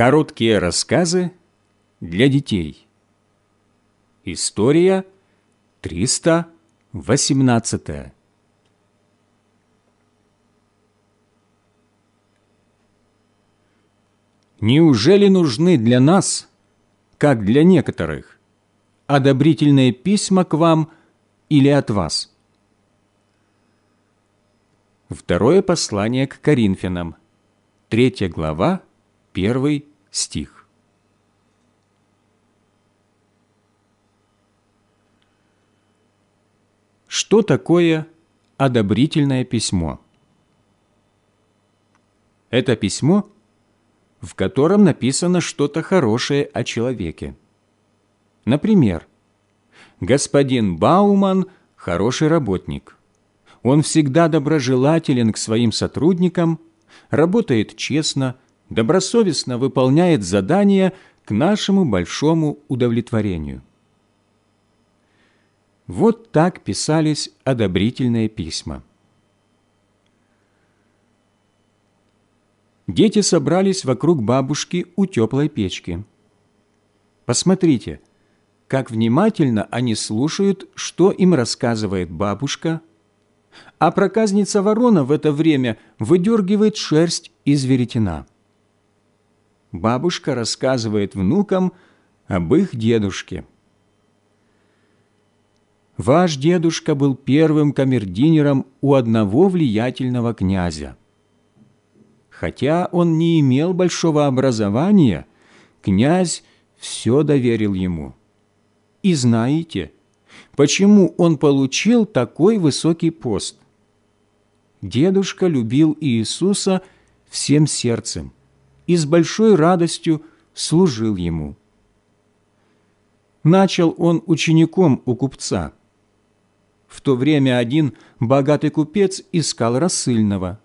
Короткие рассказы для детей. История 318. Неужели нужны для нас, как для некоторых, одобрительные письма к вам или от вас? Второе послание к Коринфянам, третья глава, первый стих. Что такое одобрительное письмо? Это письмо, в котором написано что-то хорошее о человеке. Например, господин Бауман – хороший работник. Он всегда доброжелателен к своим сотрудникам, работает честно – добросовестно выполняет задания к нашему большому удовлетворению. Вот так писались одобрительные письма. Дети собрались вокруг бабушки у теплой печки. Посмотрите, как внимательно они слушают, что им рассказывает бабушка, а проказница ворона в это время выдергивает шерсть из веретена бабушка рассказывает внукам об их дедушке. Ваш дедушка был первым камердинером у одного влиятельного князя. Хотя он не имел большого образования, князь все доверил ему. И знаете, почему он получил такой высокий пост? Дедушка любил Иисуса всем сердцем – и с большой радостью служил ему. Начал он учеником у купца. В то время один богатый купец искал рассыльного.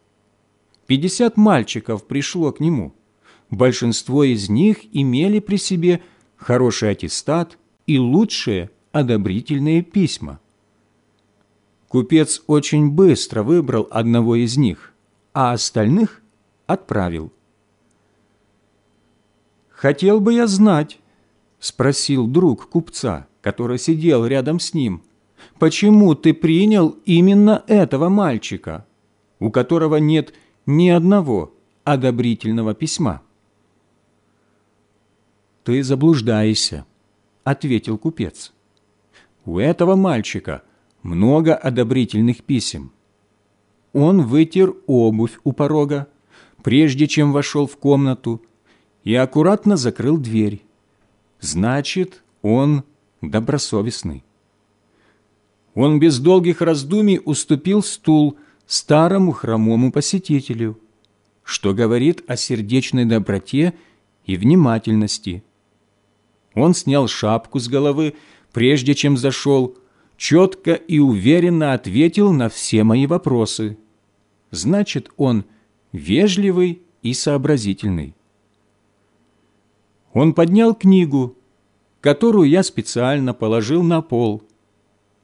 Пятьдесят мальчиков пришло к нему. Большинство из них имели при себе хороший аттестат и лучшие одобрительные письма. Купец очень быстро выбрал одного из них, а остальных отправил. «Хотел бы я знать», — спросил друг купца, который сидел рядом с ним, «почему ты принял именно этого мальчика, у которого нет ни одного одобрительного письма?» «Ты заблуждаешься», — ответил купец. «У этого мальчика много одобрительных писем. Он вытер обувь у порога, прежде чем вошел в комнату, и аккуратно закрыл дверь. Значит, он добросовестный. Он без долгих раздумий уступил стул старому хромому посетителю, что говорит о сердечной доброте и внимательности. Он снял шапку с головы, прежде чем зашел, четко и уверенно ответил на все мои вопросы. Значит, он вежливый и сообразительный. Он поднял книгу, которую я специально положил на пол,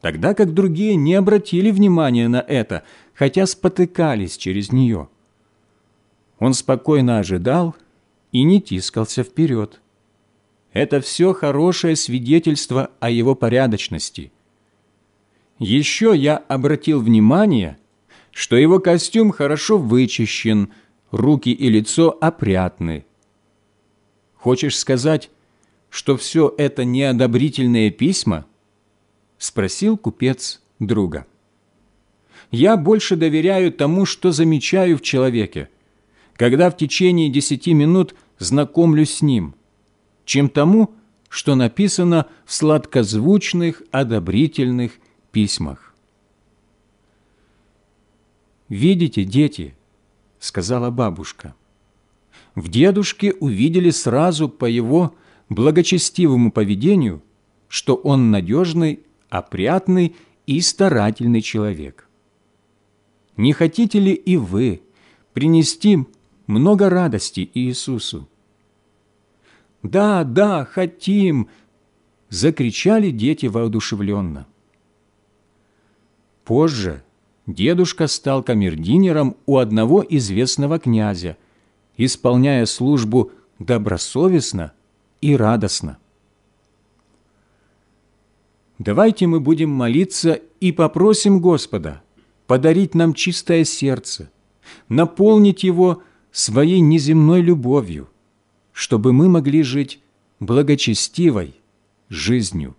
тогда как другие не обратили внимания на это, хотя спотыкались через нее. Он спокойно ожидал и не тискался вперед. Это все хорошее свидетельство о его порядочности. Еще я обратил внимание, что его костюм хорошо вычищен, руки и лицо опрятны, Хочешь сказать, что все это неодобрительные письма?» – спросил купец друга. «Я больше доверяю тому, что замечаю в человеке, когда в течение десяти минут знакомлюсь с ним, чем тому, что написано в сладкозвучных, одобрительных письмах. «Видите, дети», — сказала бабушка, — в дедушке увидели сразу по его благочестивому поведению, что он надежный, опрятный и старательный человек. Не хотите ли и вы принести много радости Иисусу? «Да, да, хотим!» – закричали дети воодушевленно. Позже дедушка стал камердинером у одного известного князя – исполняя службу добросовестно и радостно. Давайте мы будем молиться и попросим Господа подарить нам чистое сердце, наполнить его своей неземной любовью, чтобы мы могли жить благочестивой жизнью.